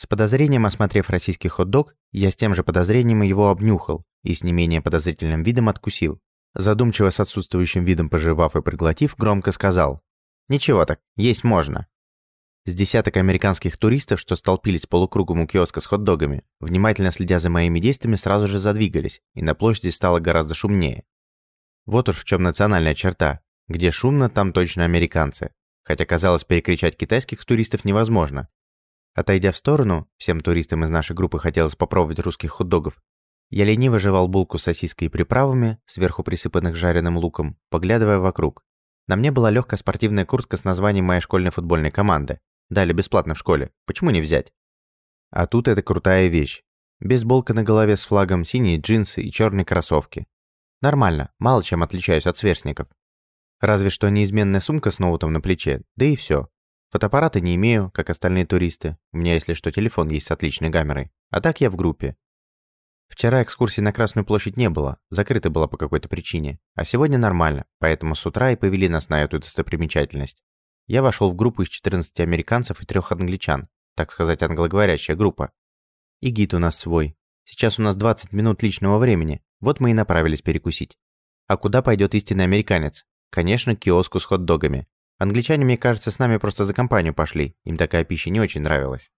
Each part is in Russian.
С подозрением осмотрев российский хот-дог, я с тем же подозрением его обнюхал и с не менее подозрительным видом откусил. Задумчиво с отсутствующим видом пожевав и проглотив, громко сказал. «Ничего так, есть можно». С десяток американских туристов, что столпились полукругом у киоска с хот-догами, внимательно следя за моими действиями, сразу же задвигались, и на площади стало гораздо шумнее. Вот уж в чем национальная черта. Где шумно, там точно американцы. Хотя казалось, перекричать китайских туристов невозможно, Отойдя в сторону, всем туристам из нашей группы хотелось попробовать русских хот-догов, я лениво жевал булку с сосиской и приправами, сверху присыпанных жареным луком, поглядывая вокруг. На мне была легкая спортивная куртка с названием моей школьной футбольной команды. Дали бесплатно в школе. Почему не взять? А тут это крутая вещь. Бейсболка на голове с флагом, синие джинсы и черные кроссовки. Нормально, мало чем отличаюсь от сверстников. Разве что неизменная сумка с ноутом на плече, да и все. Фотоаппарата не имею, как остальные туристы. У меня, если что, телефон есть с отличной камерой. А так я в группе. Вчера экскурсии на Красную площадь не было, закрыта была по какой-то причине. А сегодня нормально, поэтому с утра и повели нас на эту достопримечательность. Я вошел в группу из 14 американцев и трех англичан, так сказать, англоговорящая группа. И гид у нас свой. Сейчас у нас 20 минут личного времени, вот мы и направились перекусить. А куда пойдет истинный американец? Конечно, к киоску с хот-догами. Англичане, мне кажется, с нами просто за компанию пошли, им такая пища не очень нравилась.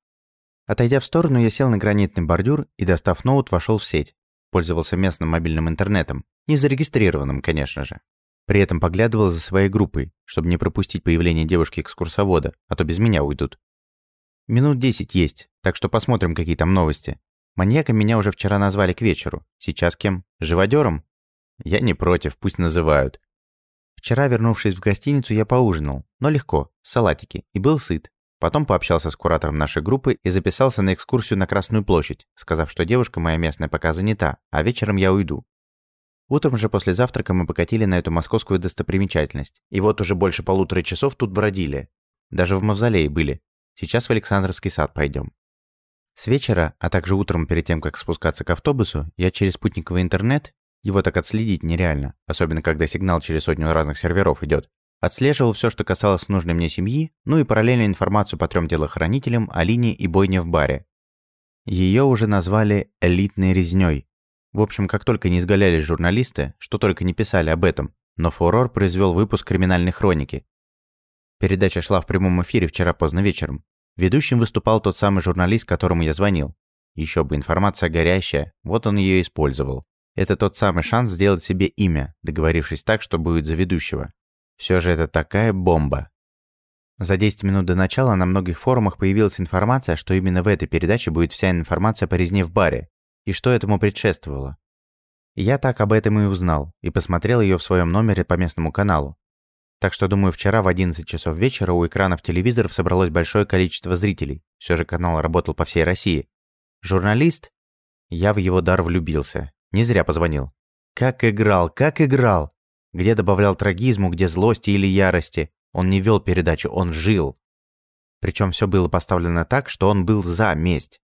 Отойдя в сторону, я сел на гранитный бордюр и, достав ноут, вошел в сеть. Пользовался местным мобильным интернетом, не зарегистрированным, конечно же. При этом поглядывал за своей группой, чтобы не пропустить появление девушки-экскурсовода, а то без меня уйдут. Минут десять есть, так что посмотрим, какие там новости. Маньяком меня уже вчера назвали к вечеру. Сейчас кем? Живодером? Я не против, пусть называют. Вчера, вернувшись в гостиницу, я поужинал, но легко, салатики, и был сыт. Потом пообщался с куратором нашей группы и записался на экскурсию на Красную площадь, сказав, что девушка моя местная пока занята, а вечером я уйду. Утром же после завтрака мы покатили на эту московскую достопримечательность. И вот уже больше полутора часов тут бродили. Даже в мавзолее были. Сейчас в Александровский сад пойдем. С вечера, а также утром перед тем, как спускаться к автобусу, я через спутниковый интернет его так отследить нереально, особенно когда сигнал через сотню разных серверов идет. Отслеживал все, что касалось нужной мне семьи, ну и параллельно информацию по трем телохранителям, Алине и Бойне в баре. Ее уже назвали «элитной резней». В общем, как только не изгалялись журналисты, что только не писали об этом, но фурор произвел выпуск криминальной хроники. Передача шла в прямом эфире вчера поздно вечером. Ведущим выступал тот самый журналист, которому я звонил. Еще бы информация горящая, вот он ее использовал. Это тот самый шанс сделать себе имя, договорившись так, что будет за ведущего. Все же это такая бомба. За 10 минут до начала на многих форумах появилась информация, что именно в этой передаче будет вся информация по резне в баре, и что этому предшествовало. Я так об этом и узнал, и посмотрел ее в своем номере по местному каналу. Так что, думаю, вчера в 11 часов вечера у экранов телевизоров собралось большое количество зрителей. Все же канал работал по всей России. Журналист? Я в его дар влюбился. Не зря позвонил. Как играл, как играл! Где добавлял трагизму, где злости или ярости. Он не вел передачу, он жил. Причем все было поставлено так, что он был за месть.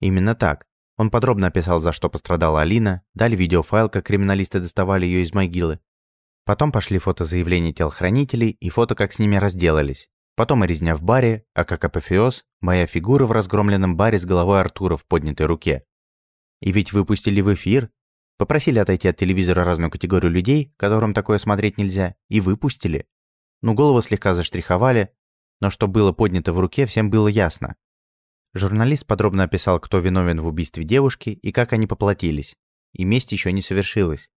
Именно так. Он подробно описал, за что пострадала Алина, дали видеофайл, как криминалисты доставали ее из могилы. Потом пошли фото заявлений телохранителей и фото, как с ними разделались. Потом и резня в баре, а как апофеоз, моя фигура в разгромленном баре с головой Артура в поднятой руке. И ведь выпустили в эфир, Попросили отойти от телевизора разную категорию людей, которым такое смотреть нельзя, и выпустили. Ну, голову слегка заштриховали, но что было поднято в руке, всем было ясно. Журналист подробно описал, кто виновен в убийстве девушки и как они поплатились. И месть еще не совершилась.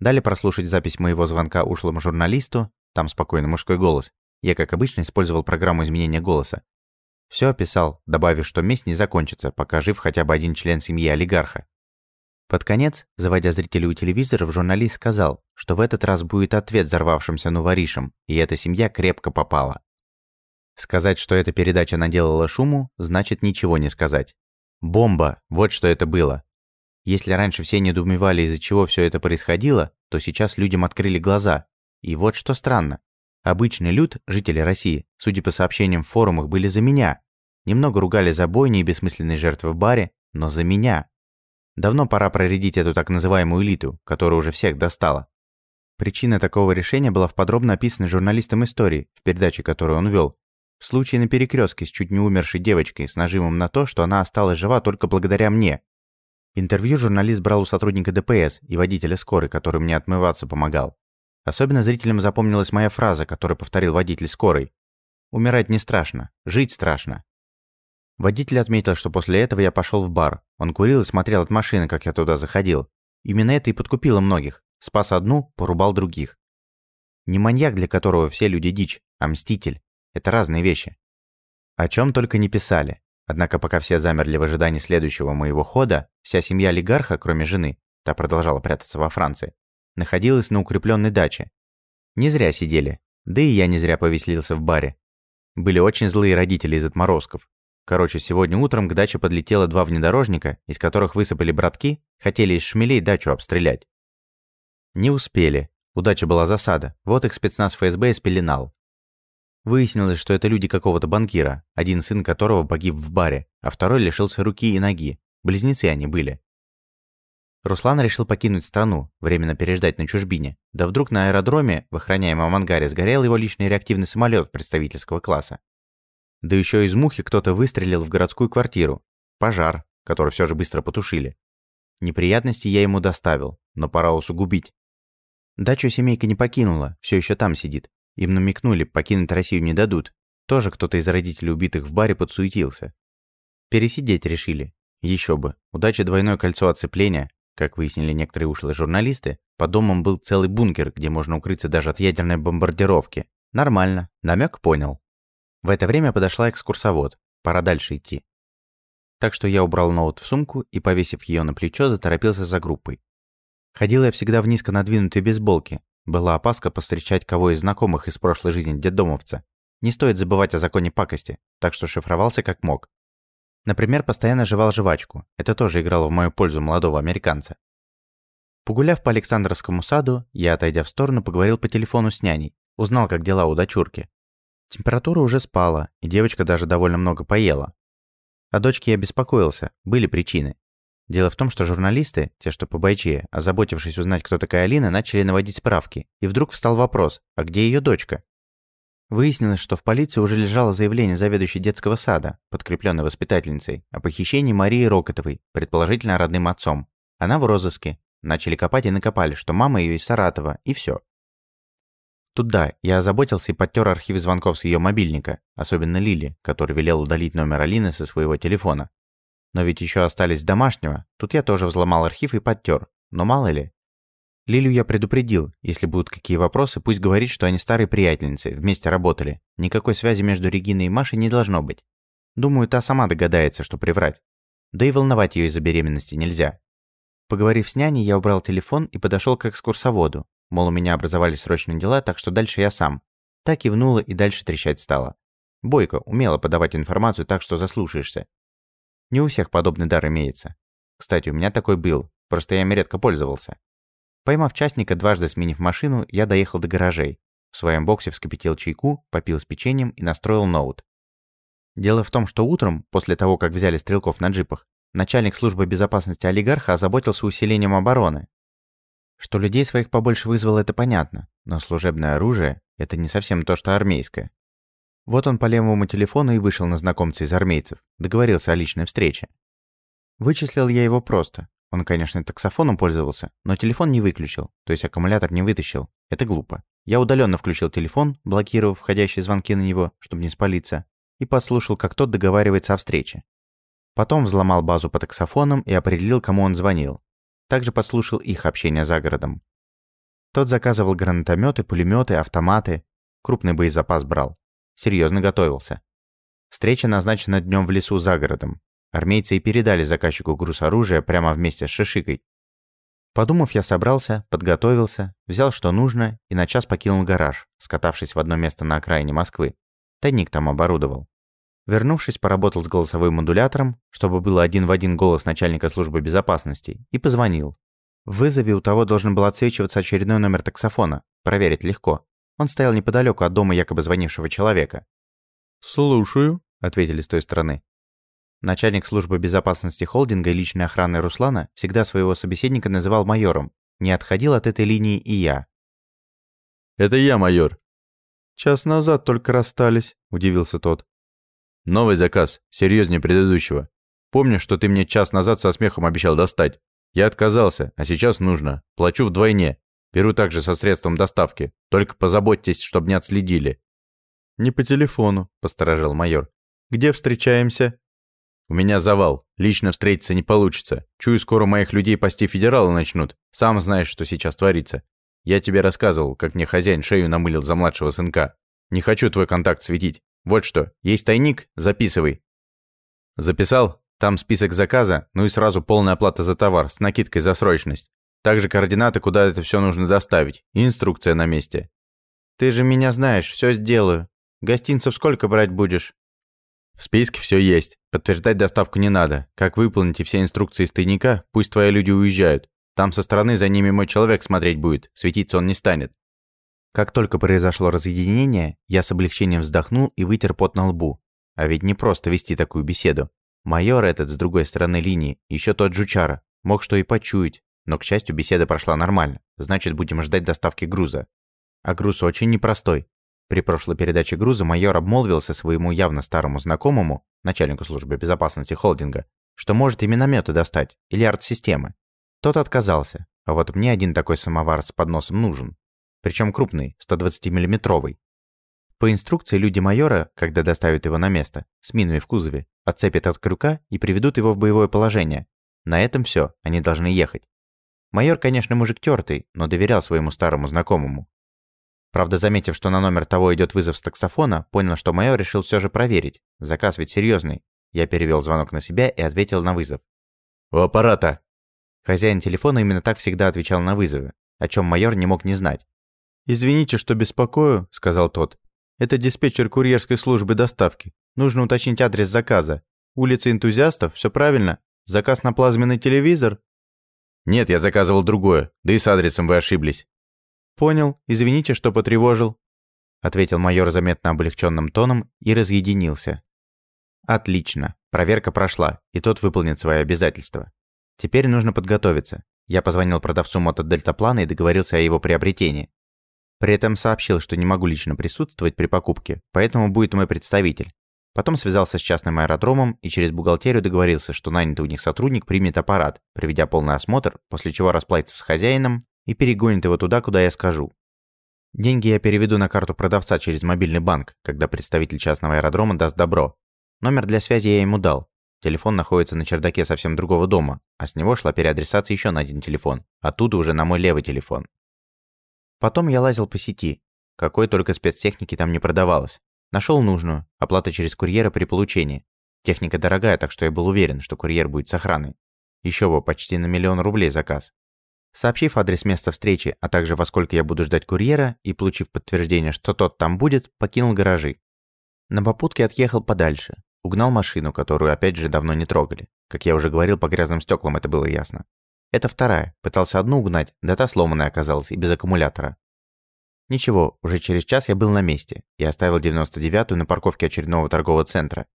Дали прослушать запись моего звонка ушлому журналисту, там спокойный мужской голос. Я, как обычно, использовал программу изменения голоса. Все описал, добавив, что месть не закончится, пока жив хотя бы один член семьи олигарха. Под конец, заводя зрителей у телевизоров, журналист сказал, что в этот раз будет ответ взорвавшимся новоришам, и эта семья крепко попала. Сказать, что эта передача наделала шуму, значит ничего не сказать. Бомба, вот что это было. Если раньше все недоумевали, из-за чего все это происходило, то сейчас людям открыли глаза. И вот что странно. Обычный люд, жители России, судя по сообщениям в форумах, были за меня. Немного ругали за бойни и бессмысленные жертвы в баре, но за меня. Давно пора проредить эту так называемую элиту, которая уже всех достала. Причина такого решения была в подробно описанной журналистом истории, в передаче, которую он вел. Случай на перекрестке с чуть не умершей девочкой с нажимом на то, что она осталась жива только благодаря мне. Интервью журналист брал у сотрудника ДПС и водителя скорой, который мне отмываться помогал. Особенно зрителям запомнилась моя фраза, которую повторил водитель скорой. «Умирать не страшно, жить страшно». Водитель отметил, что после этого я пошел в бар. Он курил и смотрел от машины, как я туда заходил. Именно это и подкупило многих. Спас одну, порубал других. Не маньяк, для которого все люди дичь, а мститель. Это разные вещи. О чем только не писали. Однако пока все замерли в ожидании следующего моего хода, вся семья олигарха, кроме жены, та продолжала прятаться во Франции, находилась на укрепленной даче. Не зря сидели, да и я не зря повеселился в баре. Были очень злые родители из отморозков. Короче, сегодня утром к даче подлетело два внедорожника, из которых высыпали братки, хотели из шмелей дачу обстрелять. Не успели. Удача была засада, вот их спецназ ФСБ спеленал. Выяснилось, что это люди какого-то банкира, один сын которого погиб в баре, а второй лишился руки и ноги. Близнецы они были. Руслан решил покинуть страну, временно переждать на чужбине. Да вдруг на аэродроме, в охраняемом ангаре, сгорел его личный реактивный самолет представительского класса. Да еще из мухи кто-то выстрелил в городскую квартиру. Пожар, который все же быстро потушили. Неприятности я ему доставил, но пора усугубить. Дачу семейка не покинула, все еще там сидит. Им намекнули, покинуть Россию не дадут. Тоже кто-то из родителей убитых в баре подсуетился. Пересидеть решили. Еще бы. Удача двойное кольцо оцепления. Как выяснили некоторые ушлые журналисты, по домам был целый бункер, где можно укрыться даже от ядерной бомбардировки. Нормально. Намек понял. В это время подошла экскурсовод. Пора дальше идти. Так что я убрал ноут в сумку и, повесив ее на плечо, заторопился за группой. Ходил я всегда в низко надвинутой бейсболке, была опаска повстречать кого из знакомых из прошлой жизни детдомовца. Не стоит забывать о законе пакости, так что шифровался как мог. Например, постоянно жевал жвачку. Это тоже играло в мою пользу молодого американца. Погуляв по Александровскому саду, я, отойдя в сторону, поговорил по телефону с няней. Узнал, как дела у дочурки. Температура уже спала, и девочка даже довольно много поела. О дочке я беспокоился, были причины. Дело в том, что журналисты, те, что побойчее, озаботившись узнать, кто такая Алина, начали наводить справки. И вдруг встал вопрос, а где ее дочка? Выяснилось, что в полиции уже лежало заявление заведующей детского сада, подкрепленной воспитательницей, о похищении Марии Рокотовой, предположительно родным отцом. Она в розыске. Начали копать и накопали, что мама ее из Саратова, и все. Тут да, я озаботился и подтер архив звонков с ее мобильника, особенно Лили, который велел удалить номер Алины со своего телефона. Но ведь еще остались домашнего. Тут я тоже взломал архив и подтер. Но мало ли. Лилю я предупредил, если будут какие вопросы, пусть говорит, что они старые приятельницы, вместе работали. Никакой связи между Региной и Машей не должно быть. Думаю, та сама догадается, что приврать. Да и волновать ее из-за беременности нельзя. Поговорив с няней, я убрал телефон и подошел к экскурсоводу. Мол, у меня образовались срочные дела, так что дальше я сам. Так кивнула и дальше трещать стала. Бойко умела подавать информацию так, что заслушаешься. Не у всех подобный дар имеется. Кстати, у меня такой был, просто я им редко пользовался. Поймав частника, дважды сменив машину, я доехал до гаражей. В своем боксе вскипятил чайку, попил с печеньем и настроил ноут. Дело в том, что утром, после того, как взяли стрелков на джипах, начальник службы безопасности олигарха озаботился усилением обороны. Что людей своих побольше вызвало, это понятно, но служебное оружие – это не совсем то, что армейское. Вот он по левому телефону и вышел на знакомца из армейцев, договорился о личной встрече. Вычислил я его просто. Он, конечно, таксофоном пользовался, но телефон не выключил, то есть аккумулятор не вытащил. Это глупо. Я удаленно включил телефон, блокировав входящие звонки на него, чтобы не спалиться, и подслушал, как тот договаривается о встрече. Потом взломал базу по таксофонам и определил, кому он звонил. Также подслушал их общение за городом. Тот заказывал гранатометы, пулеметы, автоматы, крупный боезапас брал. Серьезно готовился. Встреча назначена днем в лесу за городом. Армейцы и передали заказчику груз оружия прямо вместе с Шишикой. Подумав, я собрался, подготовился, взял что нужно и на час покинул гараж, скатавшись в одно место на окраине Москвы. Тайник там оборудовал. Вернувшись, поработал с голосовым модулятором, чтобы был один в один голос начальника службы безопасности, и позвонил. В вызове у того должен был отсвечиваться очередной номер таксофона. Проверить легко. Он стоял неподалеку от дома якобы звонившего человека. «Слушаю», — ответили с той стороны. Начальник службы безопасности холдинга и личной охраны Руслана всегда своего собеседника называл майором. Не отходил от этой линии и я. «Это я, майор». «Час назад только расстались», – удивился тот. «Новый заказ, серьезнее предыдущего. Помнишь, что ты мне час назад со смехом обещал достать? Я отказался, а сейчас нужно. Плачу вдвойне. Беру также со средством доставки. Только позаботьтесь, чтобы не отследили». «Не по телефону», – посторожил майор. «Где встречаемся?» «У меня завал. Лично встретиться не получится. Чую, скоро моих людей пасти федералы начнут. Сам знаешь, что сейчас творится. Я тебе рассказывал, как мне хозяин шею намылил за младшего сынка. Не хочу твой контакт светить. Вот что, есть тайник? Записывай». «Записал? Там список заказа, ну и сразу полная оплата за товар с накидкой за срочность. Также координаты, куда это все нужно доставить, инструкция на месте. Ты же меня знаешь, все сделаю. Гостинцев сколько брать будешь? В списке все есть. Подтверждать доставку не надо. Как выполните все инструкции из тайника, пусть твои люди уезжают. Там со стороны за ними мой человек смотреть будет, светиться он не станет. Как только произошло разъединение, я с облегчением вздохнул и вытер пот на лбу. А ведь не просто вести такую беседу. Майор этот с другой стороны линии, еще тот жучара, мог что и почуять, но, к счастью, беседа прошла нормально, значит, будем ждать доставки груза. А груз очень непростой. При прошлой передаче груза майор обмолвился своему явно старому знакомому, начальнику службы безопасности холдинга, что может и минометы достать, или арт-системы. Тот отказался, а вот мне один такой самовар с подносом нужен. Причем крупный, 120-миллиметровый. По инструкции люди майора, когда доставят его на место, с минами в кузове, отцепят от крюка и приведут его в боевое положение. На этом все, они должны ехать. Майор, конечно, мужик тертый, но доверял своему старому знакомому. Правда, заметив, что на номер того идет вызов с таксофона, понял, что майор решил все же проверить. Заказ ведь серьезный. Я перевел звонок на себя и ответил на вызов. «У аппарата!» Хозяин телефона именно так всегда отвечал на вызовы, о чем майор не мог не знать. «Извините, что беспокою», — сказал тот. Это диспетчер курьерской службы доставки. Нужно уточнить адрес заказа. Улица энтузиастов, все правильно? Заказ на плазменный телевизор? Нет, я заказывал другое. Да и с адресом вы ошиблись. Понял. Извините, что потревожил. Ответил майор заметно облегченным тоном и разъединился. Отлично. Проверка прошла, и тот выполнит свои обязательства. Теперь нужно подготовиться. Я позвонил продавцу мотодельтаплана и договорился о его приобретении. При этом сообщил, что не могу лично присутствовать при покупке, поэтому будет мой представитель. Потом связался с частным аэродромом и через бухгалтерию договорился, что нанятый у них сотрудник примет аппарат, проведя полный осмотр, после чего расплатится с хозяином и перегонит его туда, куда я скажу. Деньги я переведу на карту продавца через мобильный банк, когда представитель частного аэродрома даст добро. Номер для связи я ему дал. Телефон находится на чердаке совсем другого дома, а с него шла переадресация еще на один телефон, оттуда уже на мой левый телефон. Потом я лазил по сети. Какой только спецтехники там не продавалось. Нашел нужную, оплата через курьера при получении. Техника дорогая, так что я был уверен, что курьер будет с охраной. Еще бы, почти на миллион рублей заказ. Сообщив адрес места встречи, а также во сколько я буду ждать курьера, и получив подтверждение, что тот там будет, покинул гаражи. На попутке отъехал подальше. Угнал машину, которую опять же давно не трогали. Как я уже говорил, по грязным стеклам это было ясно. Это вторая. Пытался одну угнать, да та сломанная оказалась и без аккумулятора. Ничего, уже через час я был на месте и оставил 99-ю на парковке очередного торгового центра.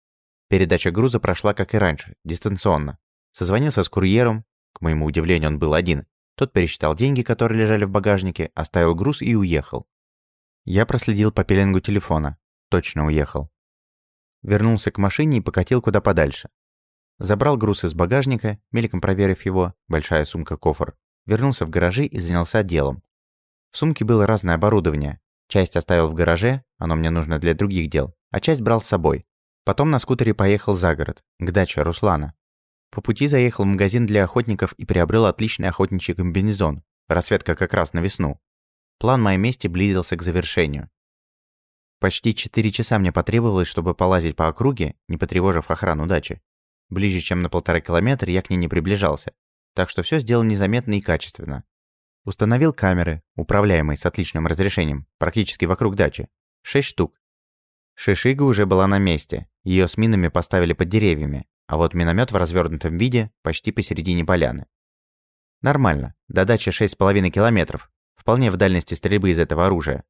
Передача груза прошла, как и раньше, дистанционно. Созвонился с курьером, к моему удивлению, он был один. Тот пересчитал деньги, которые лежали в багажнике, оставил груз и уехал. Я проследил по пеленгу телефона. Точно уехал. Вернулся к машине и покатил куда подальше. Забрал груз из багажника, мельком проверив его, большая сумка-кофр. Вернулся в гаражи и занялся делом. В сумке было разное оборудование. Часть оставил в гараже, оно мне нужно для других дел, а часть брал с собой. Потом на скутере поехал за город, к даче Руслана. По пути заехал в магазин для охотников и приобрел отличный охотничий комбинезон. Расцветка как раз на весну. План моей мести близился к завершению. Почти 4 часа мне потребовалось, чтобы полазить по округе, не потревожив охрану дачи. Ближе, чем на полтора километра, я к ней не приближался. Так что все сделал незаметно и качественно. Установил камеры, управляемые с отличным разрешением, практически вокруг дачи. Шесть штук. Шишига уже была на месте. Ее с минами поставили под деревьями, а вот миномет в развернутом виде почти посередине поляны. Нормально. До дачи 6,5 километров. Вполне в дальности стрельбы из этого оружия.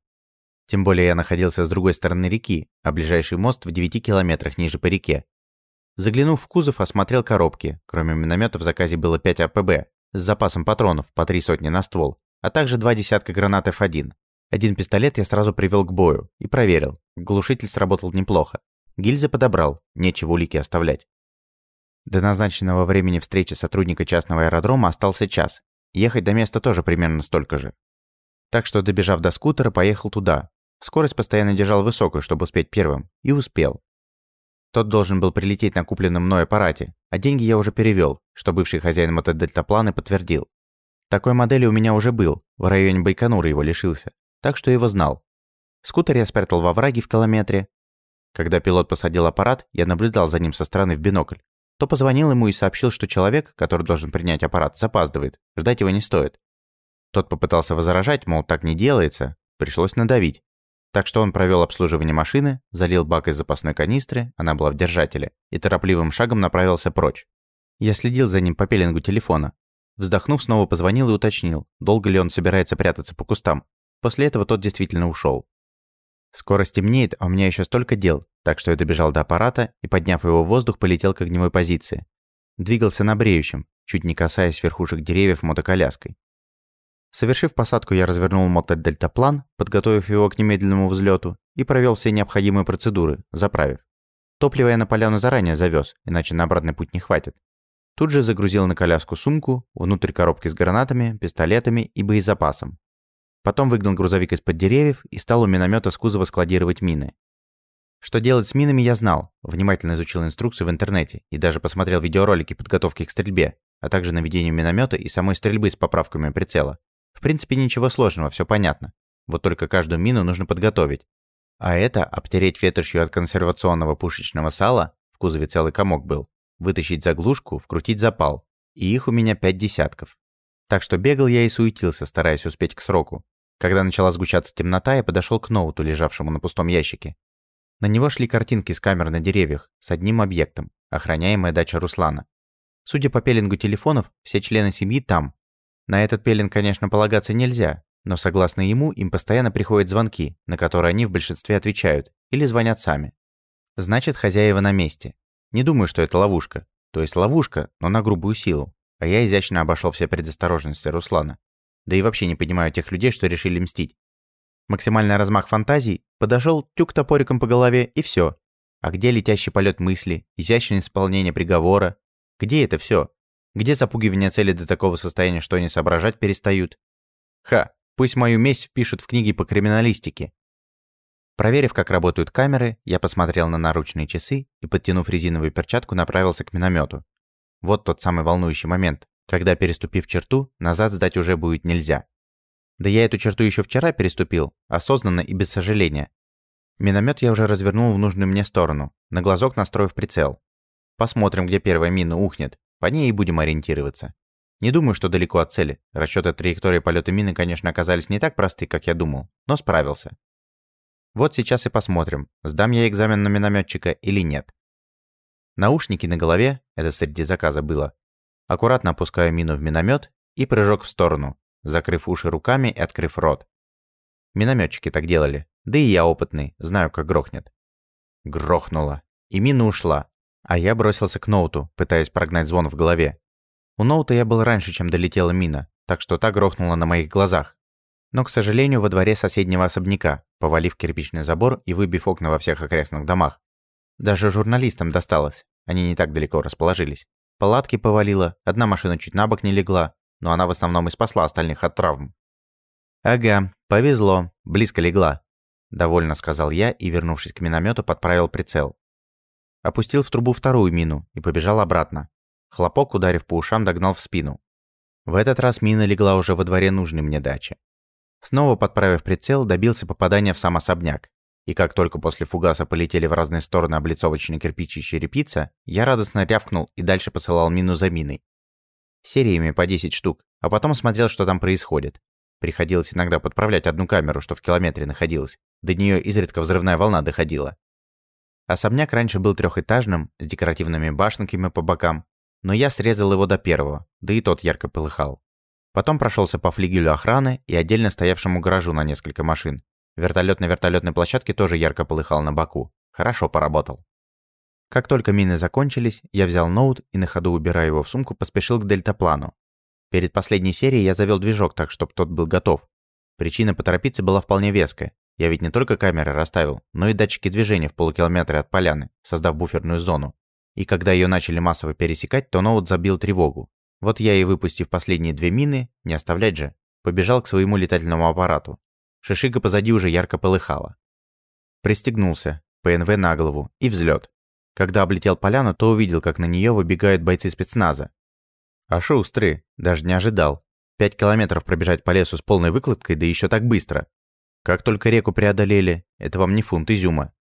Тем более я находился с другой стороны реки, а ближайший мост в 9 километрах ниже по реке, Заглянув в кузов, осмотрел коробки. Кроме миномета в заказе было 5 АПБ с запасом патронов по три сотни на ствол, а также два десятка гранат F1. Один пистолет я сразу привел к бою и проверил. Глушитель сработал неплохо. Гильзы подобрал, нечего улики оставлять. До назначенного времени встречи сотрудника частного аэродрома остался час. Ехать до места тоже примерно столько же. Так что, добежав до скутера, поехал туда. Скорость постоянно держал высокую, чтобы успеть первым. И успел. Тот должен был прилететь на купленном мной аппарате, а деньги я уже перевел, что бывший хозяин мотодельтаплана подтвердил. Такой модели у меня уже был, в районе Байконура его лишился, так что его знал. Скутер я спрятал во враге в километре. Когда пилот посадил аппарат, я наблюдал за ним со стороны в бинокль. То позвонил ему и сообщил, что человек, который должен принять аппарат, запаздывает, ждать его не стоит. Тот попытался возражать, мол, так не делается, пришлось надавить. Так что он провел обслуживание машины, залил бак из запасной канистры, она была в держателе, и торопливым шагом направился прочь. Я следил за ним по пеленгу телефона. Вздохнув, снова позвонил и уточнил, долго ли он собирается прятаться по кустам. После этого тот действительно ушел. Скоро стемнеет, а у меня еще столько дел, так что я добежал до аппарата и, подняв его в воздух, полетел к огневой позиции. Двигался на бреющем, чуть не касаясь верхушек деревьев мотоколяской. Совершив посадку, я развернул мотодельтаплан, подготовив его к немедленному взлету, и провел все необходимые процедуры, заправив. Топливо я на поляну заранее завез, иначе на обратный путь не хватит. Тут же загрузил на коляску сумку, внутрь коробки с гранатами, пистолетами и боезапасом. Потом выгнал грузовик из-под деревьев и стал у миномета с кузова складировать мины. Что делать с минами я знал, внимательно изучил инструкцию в интернете и даже посмотрел видеоролики подготовки к стрельбе, а также наведению миномета и самой стрельбы с поправками прицела. В принципе, ничего сложного, все понятно. Вот только каждую мину нужно подготовить. А это обтереть ветошью от консервационного пушечного сала, в кузове целый комок был, вытащить заглушку, вкрутить запал. И их у меня пять десятков. Так что бегал я и суетился, стараясь успеть к сроку. Когда начала сгущаться темнота, я подошел к ноуту, лежавшему на пустом ящике. На него шли картинки с камер на деревьях, с одним объектом, охраняемая дача Руслана. Судя по пеленгу телефонов, все члены семьи там, на этот пелен, конечно, полагаться нельзя, но согласно ему им постоянно приходят звонки, на которые они в большинстве отвечают или звонят сами. Значит, хозяева на месте. Не думаю, что это ловушка. То есть ловушка, но на грубую силу. А я изящно обошел все предосторожности Руслана. Да и вообще не понимаю тех людей, что решили мстить. Максимальный размах фантазий, подошел тюк топориком по голове и все. А где летящий полет мысли, изящное исполнение приговора? Где это все? Где запугивание цели до такого состояния, что они соображать перестают? Ха, пусть мою месть впишут в книги по криминалистике. Проверив, как работают камеры, я посмотрел на наручные часы и, подтянув резиновую перчатку, направился к миномету. Вот тот самый волнующий момент, когда, переступив черту, назад сдать уже будет нельзя. Да я эту черту еще вчера переступил, осознанно и без сожаления. Миномет я уже развернул в нужную мне сторону, на глазок настроив прицел. Посмотрим, где первая мина ухнет, по ней и будем ориентироваться. Не думаю, что далеко от цели. Расчеты траектории полета мины, конечно, оказались не так просты, как я думал, но справился. Вот сейчас и посмотрим, сдам я экзамен на минометчика или нет. Наушники на голове, это среди заказа было. Аккуратно опускаю мину в миномет и прыжок в сторону, закрыв уши руками и открыв рот. Минометчики так делали, да и я опытный, знаю, как грохнет. Грохнуло, и мина ушла, а я бросился к ноуту, пытаясь прогнать звон в голове. У ноута я был раньше, чем долетела мина, так что та грохнула на моих глазах. Но, к сожалению, во дворе соседнего особняка, повалив кирпичный забор и выбив окна во всех окрестных домах. Даже журналистам досталось, они не так далеко расположились. Палатки повалило, одна машина чуть на бок не легла, но она в основном и спасла остальных от травм. «Ага, повезло, близко легла», – довольно сказал я и, вернувшись к миномету, подправил прицел. Опустил в трубу вторую мину и побежал обратно. Хлопок, ударив по ушам, догнал в спину. В этот раз мина легла уже во дворе нужной мне дачи. Снова подправив прицел, добился попадания в сам особняк. И как только после фугаса полетели в разные стороны облицовочные кирпичи и черепица, я радостно рявкнул и дальше посылал мину за миной. Сериями по 10 штук, а потом смотрел, что там происходит. Приходилось иногда подправлять одну камеру, что в километре находилась. До нее изредка взрывная волна доходила. Особняк раньше был трехэтажным, с декоративными башенками по бокам, но я срезал его до первого, да и тот ярко полыхал. Потом прошелся по флигелю охраны и отдельно стоявшему гаражу на несколько машин. Вертолет на вертолетной площадке тоже ярко полыхал на боку. Хорошо поработал. Как только мины закончились, я взял ноут и на ходу, убирая его в сумку, поспешил к дельтаплану. Перед последней серией я завел движок так, чтобы тот был готов. Причина поторопиться была вполне веская. Я ведь не только камеры расставил, но и датчики движения в полукилометре от поляны, создав буферную зону. И когда ее начали массово пересекать, то ноут забил тревогу. Вот я и выпустив последние две мины, не оставлять же, побежал к своему летательному аппарату. Шишига позади уже ярко полыхала. Пристегнулся, ПНВ на голову и взлет. Когда облетел поляну, то увидел, как на нее выбегают бойцы спецназа. А шустрый, даже не ожидал. Пять километров пробежать по лесу с полной выкладкой, да еще так быстро. Как только реку преодолели, это вам не фунт изюма.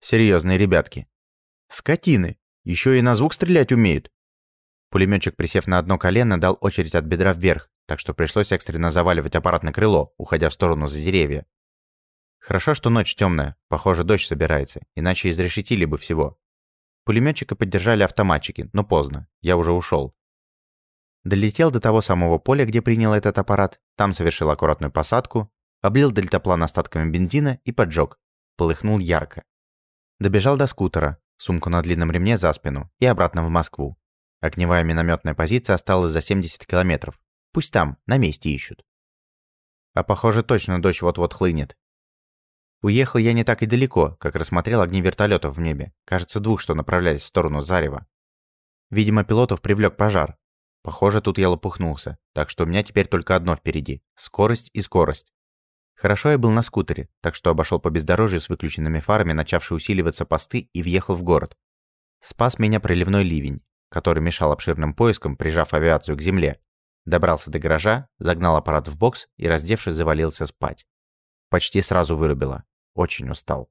Серьезные ребятки. Скотины. Еще и на звук стрелять умеют. Пулеметчик, присев на одно колено, дал очередь от бедра вверх, так что пришлось экстренно заваливать аппарат на крыло, уходя в сторону за деревья. Хорошо, что ночь темная, похоже, дождь собирается, иначе изрешетили бы всего. Пулеметчика поддержали автоматчики, но поздно, я уже ушел. Долетел до того самого поля, где принял этот аппарат, там совершил аккуратную посадку, облил дельтаплан остатками бензина и поджег. Полыхнул ярко. Добежал до скутера, сумку на длинном ремне за спину и обратно в Москву. Огневая минометная позиция осталась за 70 километров. Пусть там, на месте ищут. А похоже, точно дождь вот-вот хлынет. Уехал я не так и далеко, как рассмотрел огни вертолетов в небе. Кажется, двух, что направлялись в сторону Зарева. Видимо, пилотов привлек пожар. Похоже, тут я лопухнулся, так что у меня теперь только одно впереди – скорость и скорость. Хорошо я был на скутере, так что обошел по бездорожью с выключенными фарами, начавшие усиливаться посты, и въехал в город. Спас меня проливной ливень, который мешал обширным поискам, прижав авиацию к земле. Добрался до гаража, загнал аппарат в бокс и, раздевшись, завалился спать. Почти сразу вырубило. Очень устал.